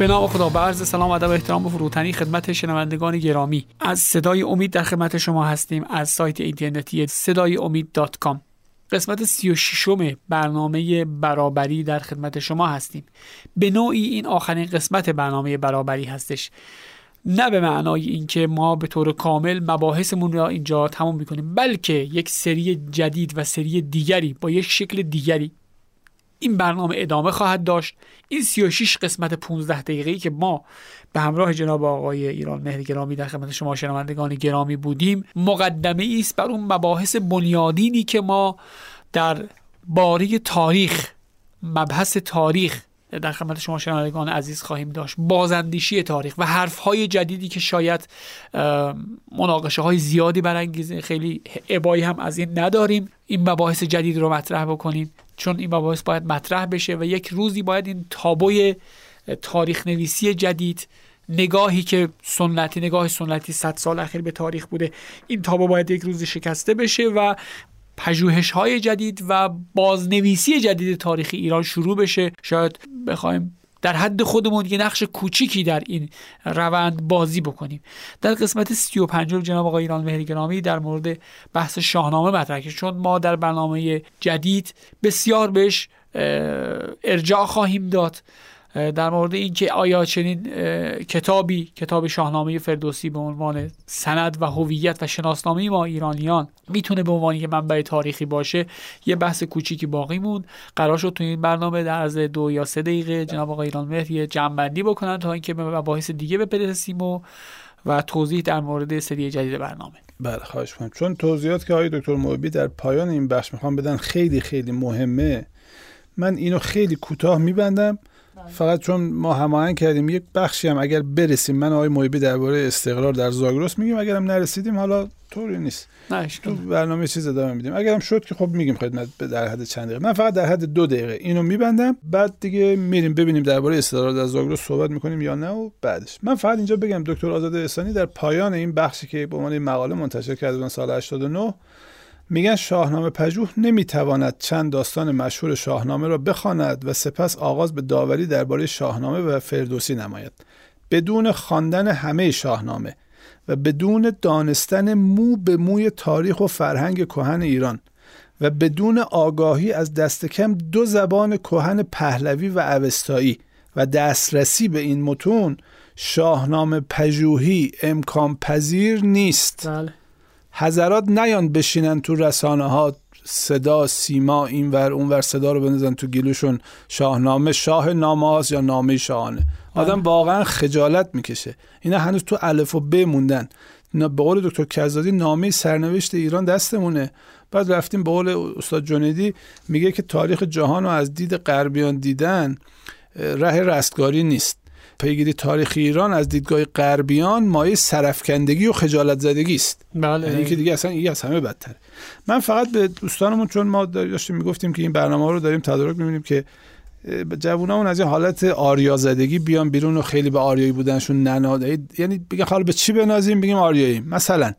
به نام خدا به عرض سلام ادب احترام و فروتنی خدمت شنوندگان گرامی. از صدای امید در خدمت شما هستیم از سایت اینترنتی صدای امید دات کام. قسمت 36 برنامه برابری در خدمت شما هستیم. به نوعی این آخرین قسمت برنامه برابری هستش. نه به معنای اینکه ما به طور کامل مباحثمون را اینجا تموم می‌کنیم بلکه یک سری جدید و سری دیگری با یک شکل دیگری این برنامه ادامه خواهد داشت. این 36 قسمت 15 دقیقه‌ای که ما به همراه جناب آقای ایران مهر گرامی در خدمت شما شنوندگان گرامی بودیم مقدمه است بر اون مباحث بنیادینی که ما در باره تاریخ مبحث تاریخ در خدمت شما شنوندگان عزیز خواهیم داشت. بازندیشی تاریخ و حرف های جدیدی که شاید مناقشه های زیادی برانگیزه خیلی عبایی هم از این نداریم. این مباحث جدید رو مطرح بکنیم. چون این مباحث باید مطرح بشه و یک روزی باید این تابوی تاریخ نویسی جدید نگاهی که سنتی نگاه سنتی 100 سال اخیر به تاریخ بوده این تابو باید یک روزی شکسته بشه و پژوهش های جدید و بازنویسی جدید تاریخ ایران شروع بشه. شاید بخوایم در حد خودمون یه نقش کوچیکی در این روند بازی بکنیم. در قسمت 35 جناب آقای ایران مهری گرامی در مورد بحث شاهنامه مطرح چون ما در برنامه جدید بسیار بهش ارجاع خواهیم داد. در مورد اینکه آیا چنین کتابی کتاب شاهنامه فردوسی به عنوان سند و هویت و شناسنامه ما ایرانیان می‌تونه به عنوان یه منبع تاریخی باشه؟ یه بحث کوچیکی باقی موند. قرار شد تو این برنامه در از دو یا سه دقیقه جناب آقای ایران مهر یه جنبندی بکنن تا اینکه به مباحث دیگه بپرسیم و و توضیح در مورد سری جدید برنامه. بله خواهش کنم چون توضیحات که آقای دکتر محبی در پایان این بخش می‌خوام بدن خیلی خیلی مهمه. من اینو خیلی کوتاه میبندم. فقط چون ما هماهنگ کردیم یک بخشی هم اگر برسیم من آقای محبی درباره استقرار در زاگرس میگیم اگرم نرسیدیم حالا طوری نیست. نه تو برنامه چیز ادامه میدیم. اگرم شد که خب میگیم خدمت در حد چند دقیقه. من فقط در حد دو دقیقه اینو میبندم بعد دیگه میریم ببینیم درباره استقرار در زاگرس صحبت می‌کنیم یا نه و بعدش. من فقط اینجا بگم دکتر آزاد احسانی در پایان این بخشی که به عنوان مقاله منتشر کرده سال 89 میگن شاهنامه پژوه نمی‌تواند چند داستان مشهور شاهنامه را بخواند و سپس آغاز به داوری درباره شاهنامه و فردوسی نماید بدون خواندن همه شاهنامه و بدون دانستن مو به موی تاریخ و فرهنگ کهن ایران و بدون آگاهی از دست کم دو زبان کهن پهلوی و اوستایی و دسترسی به این متون شاهنامه پژوهی امکان پذیر نیست بله. حضرات نیان بشینن تو رسانه ها صدا سیما اینور اونور صدا رو بندازن تو گلوشون. شاهنامه شاه نامه یا نامه شاهانه؟ آدم بله. واقعا خجالت می‌کشه. اینا هنوز تو الف و ب موندن. به قول دکتر کزادی نامه سرنوشت ایران دستمونه. بعد رفتیم به قول استاد جنیدی میگه که تاریخ جهان رو از دید غربیان دیدن ره رستگاری نیست. پیگیری تاریخ ایران از دیدگاه غربیان مایه سرفکندگی و خجالت زدگی است. بله. یعنی که دیگه اصلا این از همه بدتره. من فقط به دوستانمون چون ما داشتیم می‌گفتیم که این برنامه رو داریم تدارک می‌بینیم که جوونامون از این حالت آریا زدگی بیان بیرون و خیلی به آریایی بودنشون نناده یعنی بگن حالا به چی بنازیم؟ بگیم آریایی. مثلا.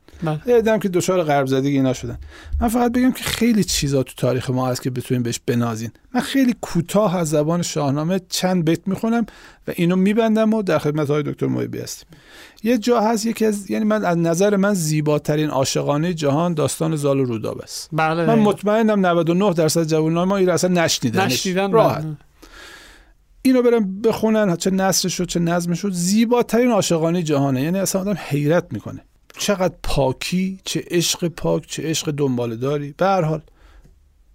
دیدم که دچار غرب زدگی اینا شدن. من فقط بگم که خیلی چیزا تو تاریخ ما هست که بتونیم بهش بنازین من خیلی کوتاه از زبان شاهنامه چند بیت می‌خونم و اینو میبندم و در خدمت های دکتر محبی هستیم. یه جا هست یکی از یعنی من از نظر من زیباترین عاشقانه جهان داستان زال و روداب است. بله. من مطمئنم 99 درصد جوانان ما این اصلا نشنیدن نشنیدن راحت. اینو برم بخونن چه نصر شد چه نظم شد. زیباترین عاشقانه جهانه. یعنی اصلا آدم حیرت می‌کنه. چقدر پاکی چه عشق پاک چه عشق دنبال داری به هر حال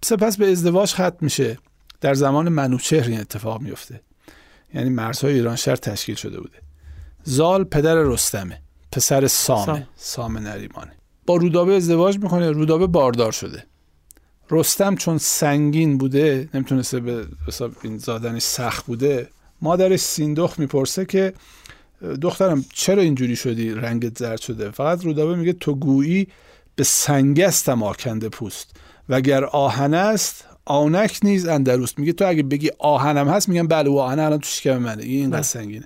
سپس به ازدواج ختم میشه. در زمان منوچهر این اتفاق میفته یعنی مرزهای ایران شهر تشکیل شده بوده. زال پدر رستمه پسر سامه. سام. نریمانه. با رودابه ازدواج می‌کنه رودابه باردار شده. رستم چون سنگین بوده نمی‌تونسته به حساب این زادنش سخت بوده مادرش سیندخ می‌پرسه که دخترم چرا اینجوری شدی؟ رنگت زرد شده. فقط رودابه میگه تو گویی به سنگستم آکنده پوست. وگر آهن است آنک نیز اندروست. میگه تو اگه بگی آهنم هست میگم بله و آهن الان تو شکم منه. این اینقدر بله. سنگینه.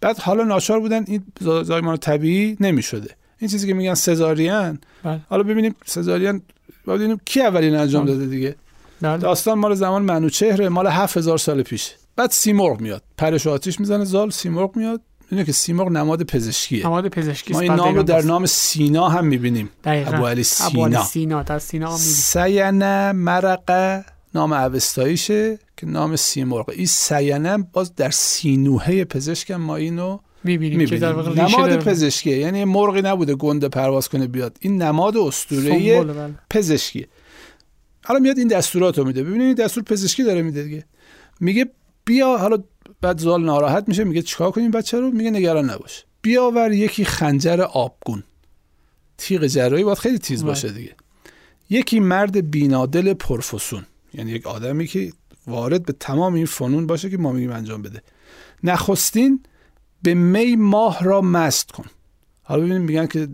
بعد حالا ناچار بودن این زا- زایمان طبیعی نمی‌شده. این چیزی که میگن سزارین. بله. حالا ببینیم سزارین ببینیم کی اولین انجام. داده دیگه. بله. داستان مال زمان منوچهره مال 7000 سال پیش بعد سیمرغ میاد. پرش آتیش می‌زنه زال سیمرغ میاد. می‌دونه که سیمرغ نماد پزشکیه نماد پزشکی ما این نام رو در. نام سینا هم می‌بینیم. ابو علی ابو علی سینا. سینا در سینا هم می‌بینیم. سینه مرقه نام اوستاییشه که نام سیمرغ این سینه باز در سینوهه پزشکم ما اینو می‌بینیم که در نماد. پزشکیه یعنی مرغی نبوده گنده پرواز کنه بیاد این نماد اسطوره‌ای سنبل، بله. پزشکیه حالا میاد این دستورات رو میده ببینید این دستور پزشکی داره میده دیگه میگه بیا حالا بعد زال ناراحت میشه میگه چیکار کنیم بچه رو؟ میگه نگران نباش. بیاور یکی خنجر آبگون. تیغ جراحی باید خیلی تیز بله. باشه دیگه. یکی مرد بینادل پرفسون. یعنی یک آدمی که وارد به تمام این فنون باشه که ما میگیم انجام بده. نخستین به می ماه را مست کن. حالا ببینیم میگن که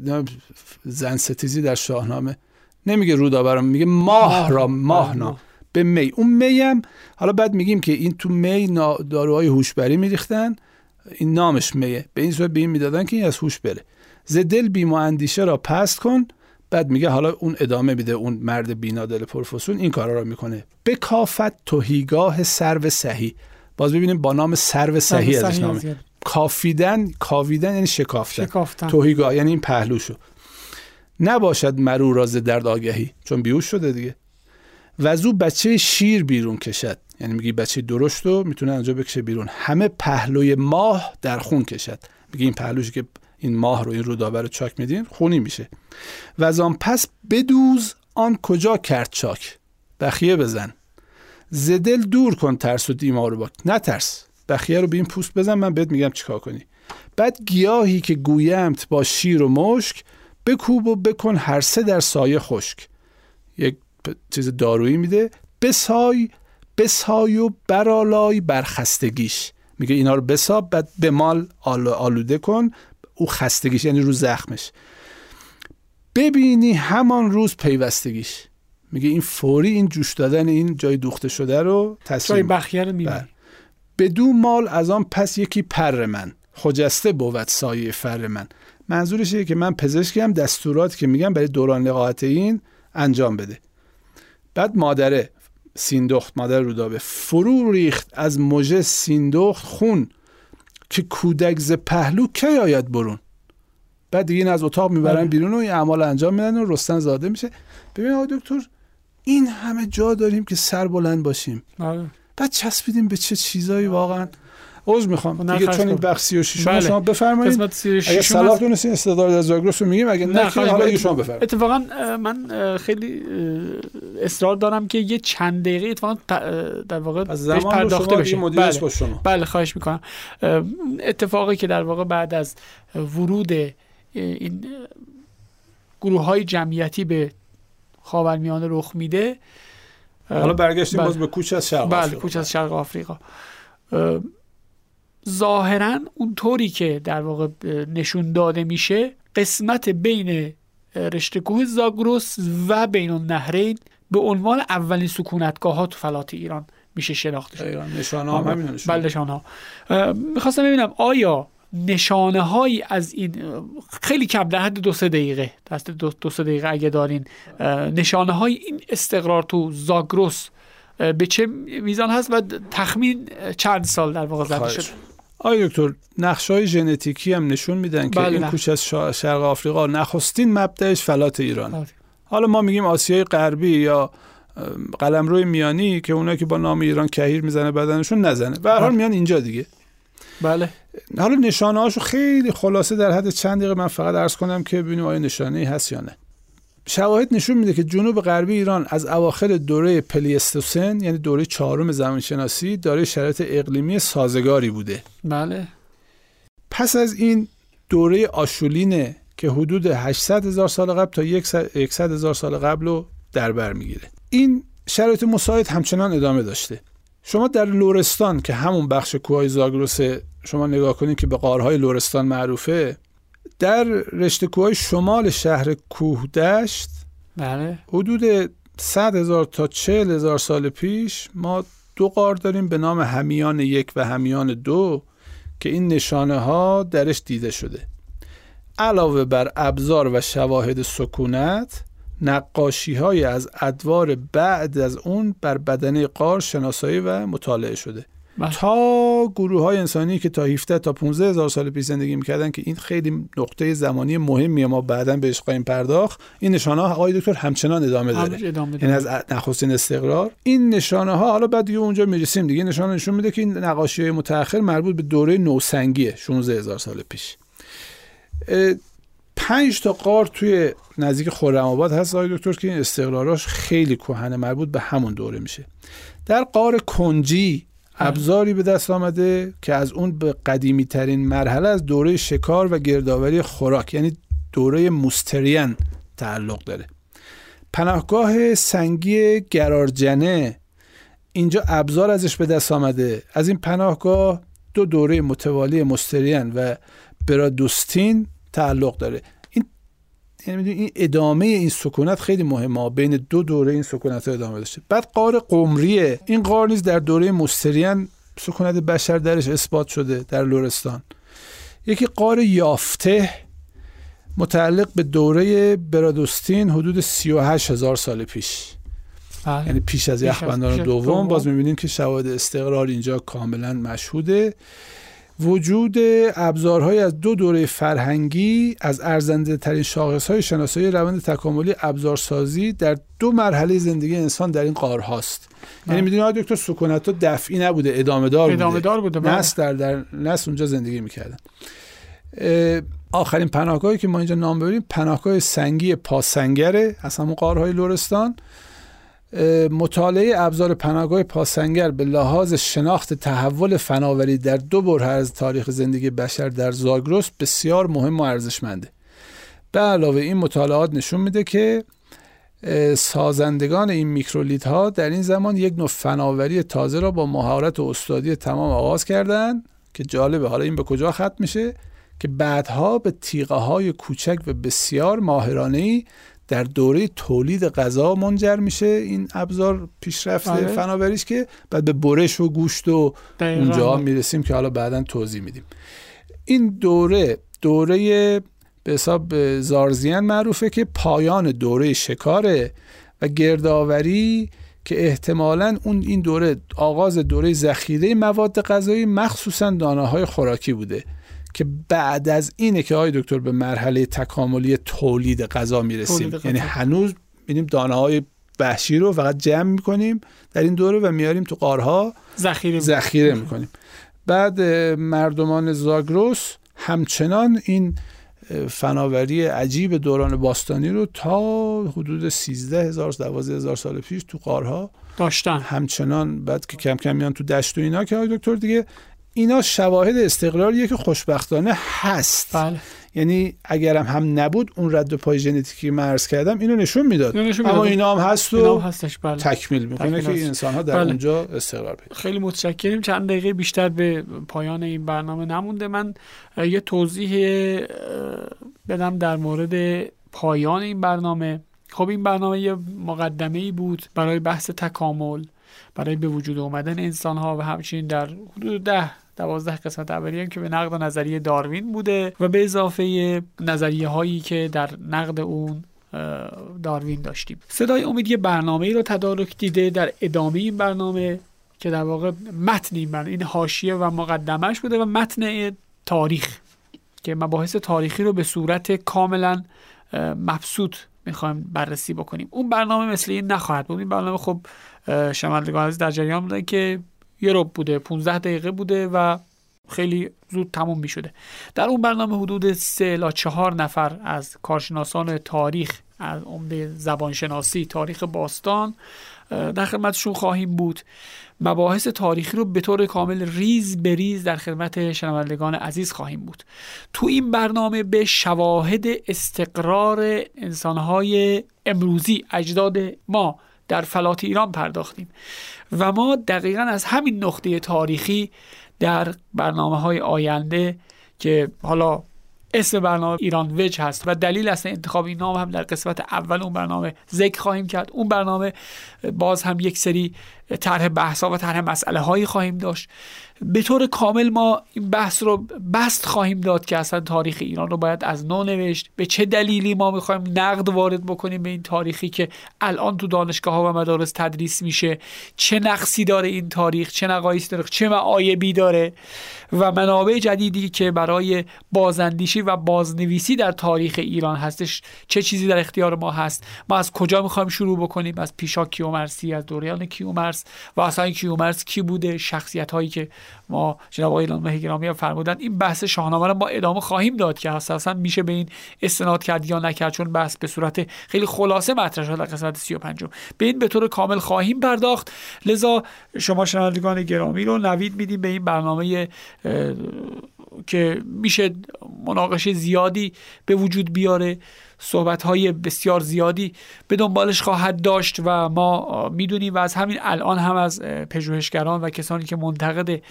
زن ستیزی در شاهنامه نمیگه رودابرم میگه ماه را ماه بله، نا. به می. اون می هم حالا بعد میگیم که این تو می داروهای هوشبری میریختن این نامش میه. به این صورت به این می‌دادن که این از هوش بره. ز دل بیم و اندیشه را پست کن بعد میگه حالا اون ادامه میده اون مرد بینادل پرفسون این کارا رو می‌کنه. به کافت توهیگاه سرو صحیح. باز ببینیم با نام سرو صحیح ازش نامه. کافیدن کاویدن یعنی شکافتن. شکافتن. توهیگاه یعنی این پهلوشو. نباشد مرو راز درد آگهی چون بیوش شده دیگه. و از او بچه شیر بیرون کشد. یعنی میگی بچه درشت رو می‌تونه انجا بکشه بیرون. همه پهلوی ماه در خون کشد. میگه این پهلوشی که این ماه رو این رودابه رو چاک میدین خونی میشه. و از آن پس بدوز آن کجا کرد چاک؟ بخیه بزن. زدل دور کن ترس و دیما رو با نترس. بخیه رو به این پوست بزن من بهت میگم چیکار کنی. بعد گیاهی که گویمت با شیر و مشک بکوب و بکن هر سه در سایه خشک. یک چیز دارویی میده. بسای بسای و برالای بر خستگیش میگه اینا رو بساب بعد به مال آل- آلوده کن. او خستگیش یعنی رو زخمش. ببینی همان روز پیوستگیش. میگه این فوری این جوش دادن این جای دوخته شده رو تسلیم. بخیه رو بله. می‌بینیم بدو مال از آن پس یکی پر من. خجسته بود سایه فر من. منظورش اینه که من پزشکیم دستورات که میگم برای دوران لقاحت این انجام بده. بعد مادره سیندخت مادر رودابه فرو ریخت از مژه سیندخت خون که کودک ز پهلو کی آید برون بعد دیگه این از اتاق می‌برن بله. بیرون و این اعمال انجام میدن و رستن زاده میشه ببین آقای دکتر این همه جا داریم که سر بلند باشیم آره. بعد چسبیدیم به چه چیزایی واقعا عوض می‌خوام نه، دیگه چون این. بخش 36 بله. شما بفرمایید اگه صلاح از- دونستین استعداد از زاگرس رو میگیم اگه نه, خواهش حالا شما بفرمایید اتفاقا من خیلی اصرار دارم که یه چند دقیقه اتفاقا در واقع بهش پرداخته بشه بله. شما بله خواهش می‌کنم اتفاقی که در واقع بعد از ورود این گروه های جمعیتی به خاورمیانه رخ میده حالا برگشتیم بله. باز به کوچ از شرق بله آفریقا. کوچ از شرق آفریقا ظاهرا اونطوری که در واقع نشون داده میشه قسمت بین رشته کوه زاگرس و بین النهرین به عنوان اولین سکونتگاه ها تو فلات ایران میشه شناخته شد دقیقاً. نشانه هم همین نشون بله نشانه ها می‌خواستم ببینم آیا نشانه هایی از این خیلی کم در حد دو سه دقیقه دست دو, دو سه دقیقه اگه دارین نشانه های این استقرار تو زاگرس به چه میزان هست و تخمین چند سال در واقع زده خواهش. آقای دکتر نقش های ژنتیکی هم نشون میدن که بله، این نه. کوچ از شرق آفریقا نخستین مبدأش فلات ایران بله. حالا ما میگیم آسیای غربی یا ام، قلمرو میانی که اونایی که با نام ایران کهیر می‌زنه بدنشون نزنه به هر حال بله. میان اینجا دیگه بله حالا نشانه هاشو خیلی خلاصه در حد چند دقیقه من فقط عرض کنم که ببینیم آیا نشانه ای هست یا نه شواهد نشون میده که جنوب غربی ایران از اواخر دوره پلیستوسن یعنی دوره چهارم زمینشناسی دارای شرایط اقلیمی سازگاری بوده. بله. پس از این دوره آشولینه که حدود 800 هزار سال قبل تا 100 هزار سال قبل رو در بر می‌گیره. این شرایط مساعد همچنان ادامه داشته. شما در لورستان که همون بخش کوههای زاگرس شما نگاه کنید که به قارهای لورستان معروفه در رشته کوههای شمال شهر کوهدشت بله. حدود 100 هزار تا 40 هزار سال پیش ما دو قار داریم به نام همیان یک و همیان دو که این نشانه ها درش دیده شده. علاوه بر ابزار و شواهد سکونت نقاشی های از ادوار بعد از اون بر بدنه قار شناسایی و مطالعه شده. بله. تا گروه های انسانی که تا 17 تا 15 هزار سال پیش زندگی می‌کردن که این خیلی نقطه زمانی مهمیه ما بعدا بهش خواهیم پرداخت این نشانه ها آقای دکتر همچنان ادامه داره این داره. از نخستین استقرار این نشانه ها حالا بعد دیگه اونجا می‌رسیم دیگه نشانه نشون میده که این نقاشی های متأخر مربوط به دوره نوسنگیه 16 هزار سال پیش پنج تا قار توی نزدیک خرم آباد هست آقای دکتر که این استقراراش خیلی کهنه مربوط به همون دوره میشه در قار کنجی ابزاری به دست آمده که از اون به قدیمی ترین مرحله از دوره شکار و گردآوری خوراک یعنی دوره موستریان تعلق داره. پناهگاه سنگی گرارجنه اینجا ابزار ازش به دست آمده. از این پناهگاه دو دوره متوالی مستریان و برادوستین تعلق داره. یعنی می‌دونی این ادامه این سکونت خیلی مهمه. بین دو دوره این سکونت ها ادامه داشته. بعد قار قمریه. این قار نیز در دوره مستریان سکونت بشر درش اثبات شده در لورستان یکی قار یافته متعلق به دوره برادوستین حدود 38 هزار سال پیش. بله. یعنی پیش از یخبندان دوم. باز می‌بینیم که شواهد استقرار اینجا کاملا مشهوده. وجود ابزارهای از دو دوره فرهنگی از ارزنده ترین شاخص های شناسایی روند تکاملی ابزارسازی در دو مرحله زندگی انسان در این قارهاست یعنی بله. می‌دونید آقای دکتر سکونت ها دفعی نبوده ادامه دار ادامه بوده دار بوده بله. نسل در, در نسل اونجا زندگی می‌کردن آخرین پناهگاهی که ما اینجا نام ببریم پناهگاه سنگی پاسنگره از همون قارهای لورستان مطالعه ابزار پناهگاه پاسنگر به لحاظ شناخت تحول فناوری در دو بره از تاریخ زندگی بشر در زاگرس بسیار مهم و ارزشمنده. به علاوه این مطالعات نشون میده که سازندگان این میکرولیدها در این زمان یک نوع فناوری تازه را با مهارت و استادی تمام آغاز کردند که جالبه. حالا این به کجا ختم میشه؟ که بعدها به تیغه های کوچک و بسیار ماهرانه در دوره تولید غذا منجر میشه این ابزار پیشرفت آره. فناوریش که بعد به برش و گوشت و دقیقاً. اونجا می‌رسیم که حالا بعدا توضیح میدیم این دوره دوره به حساب زارزیان معروفه که پایان دوره شکاره و گردآوری که احتمالا اون این دوره آغاز دوره ذخیره مواد غذایی مخصوصا دانه های خوراکی بوده که بعد از اینه که آقای دکتر به مرحله تکاملی تولید غذا می‌رسیم. تولید. یعنی هنوز ببینیم دانه های وحشی رو فقط جمع می‌کنیم در این دوره و میاریم تو قارها ذخیره ذخیره می‌کنیم. بعد مردمان زاگروس همچنان این فناوری عجیب دوران باستانی رو تا حدود 13 هزار 12 هزار سال پیش تو قارها داشتن. همچنان بعد که کم کم میان تو دشت و اینا که آقای دکتر دیگه اینا شواهد استقراریه که خوشبختانه هست. بله. یعنی اگرم هم نبود اون رد و پای ژنتیکی من عرض کردم اینو نشون می‌داد. نشون اما. اینا هم هست اینا و هم هستش بله. تکمیل می‌کنه تکمیل که هست. این انسان ها در بله. اونجا استقرار پیدا خیلی متشکریم. چند دقیقه بیشتر به پایان این برنامه نمونده. من یه توضیح بدم در مورد پایان این برنامه. خب این برنامه یه مقدمه ای بود برای بحث تکامل برای به وجود آمدن انسان ها و همچنین در حدود ده دوازده قسمت اولیه که به نقد نظریه داروین بوده و به اضافه نظریه هایی که در نقد اون داروین داشتیم. صدای امید یه برنامه ای رو تدارک دیده. در ادامه این برنامه که در واقع متن این برنامه این حاشیه و مقدمش بوده و متن تاریخ که مباحث تاریخی رو به صورت کاملا مبسوط می‌خوایم بررسی بکنیم. اون برنامه مثل این نخواهد بود. این برنامه خب شنوندگان عزیز در جریان بودن که یه رب بوده 15 دقیقه بوده و خیلی زود تموم می شده در اون برنامه حدود سه الی چهار نفر از کارشناسان تاریخ از عمده زبانشناسی تاریخ باستان در خدمتشون خواهیم بود. مباحث تاریخی رو به طور کامل ریز به ریز در خدمت شنوندگان عزیز خواهیم بود. تو این برنامه به شواهد استقرار انسانهای امروزی اجداد ما در فلات ایران پرداختیم. و ما دقیقا از همین نقطه تاریخی در برنامه های آینده که حالا اسم برنامه ایران وج هست و دلیل اصلا انتخاب این نام هم در قسمت اول اون برنامه ذکر خواهیم کرد. اون برنامه باز هم یک سری طرح بحث ها و طرح مسئله هایی خواهیم داشت. به طور کامل ما این بحث رو بست خواهیم داد که اصلا تاریخ ایران رو باید از نو نوشت. به چه دلیلی ما می‌خوایم نقد وارد بکنیم به این تاریخی که الان تو دانشگاه ها و مدارس تدریس میشه؟ چه نقصی داره این تاریخ؟ چه نقایصی داره؟ چه معایبی داره؟ و منابع جدیدی که برای بازاندیشی و بازنویسی در تاریخ ایران هستش چه چیزی در اختیار ما هست؟ ما از کجا می‌خوایم شروع بکنیم؟ از پیشا کیومرسی از دوران کیومرس و اصلا کیومرس کی بوده شخصیت هایی که ما جناب آقای مهی گرامی فرمودن این بحث شاهنامه رو ما ادامه خواهیم داد که اساسا میشه به این استناد کرد یا نکرد چون بحث به صورت خیلی خلاصه مطرح شده در قسمت 35 به این به طور کامل خواهیم پرداخت. لذا شما شنوندگان گرامی رو نوید میدیم به این برنامه که میشه مناقشه زیادی به وجود بیاره. صحبت های بسیار زیادی به دنبالش خواهد داشت و ما می‌دونیم و از همین الان هم از پژوهشگران و کسانی که منتقد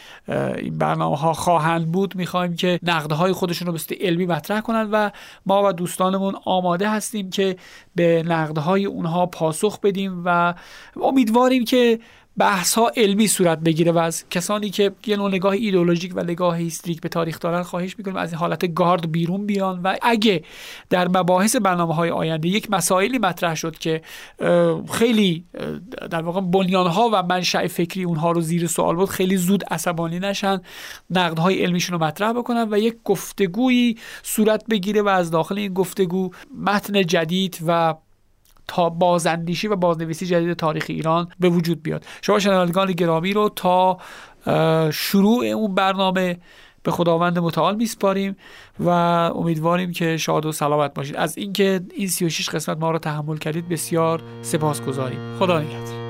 این برنامه ها خواهند بود می‌خوایم که نقده های خودشون رو به علمی مطرح کنند و ما و دوستانمون آماده هستیم که به نقده های اونها پاسخ بدیم و امیدواریم که بحث ها علمی صورت بگیره و از کسانی که یه نوع نگاه ایدولوژیک و نگاه هیستریک به تاریخ دارن خواهش می‌کنیم از این حالت گارد بیرون بیان و اگه در مباحث برنامه های آینده یک مسائلی مطرح شد که خیلی در واقع بنیان ها و منشأ فکری اونها رو زیر سوال بود خیلی زود عصبانی نشن نقد های علمیشون رو مطرح بکنن و یک گفتگویی صورت بگیره و از داخل این گفتگو متن جدید و تا بازاندیشی و بازنویسی جدید تاریخ ایران به وجود بیاد. شما شنوندگان گرامی رو تا شروع اون برنامه به خداوند متعال میسپاریم و امیدواریم که شاد و سلامت باشید. از اینکه این 36 قسمت ما رو تحمل کردید بسیار سپاسگزاریم. خدا نگهدار.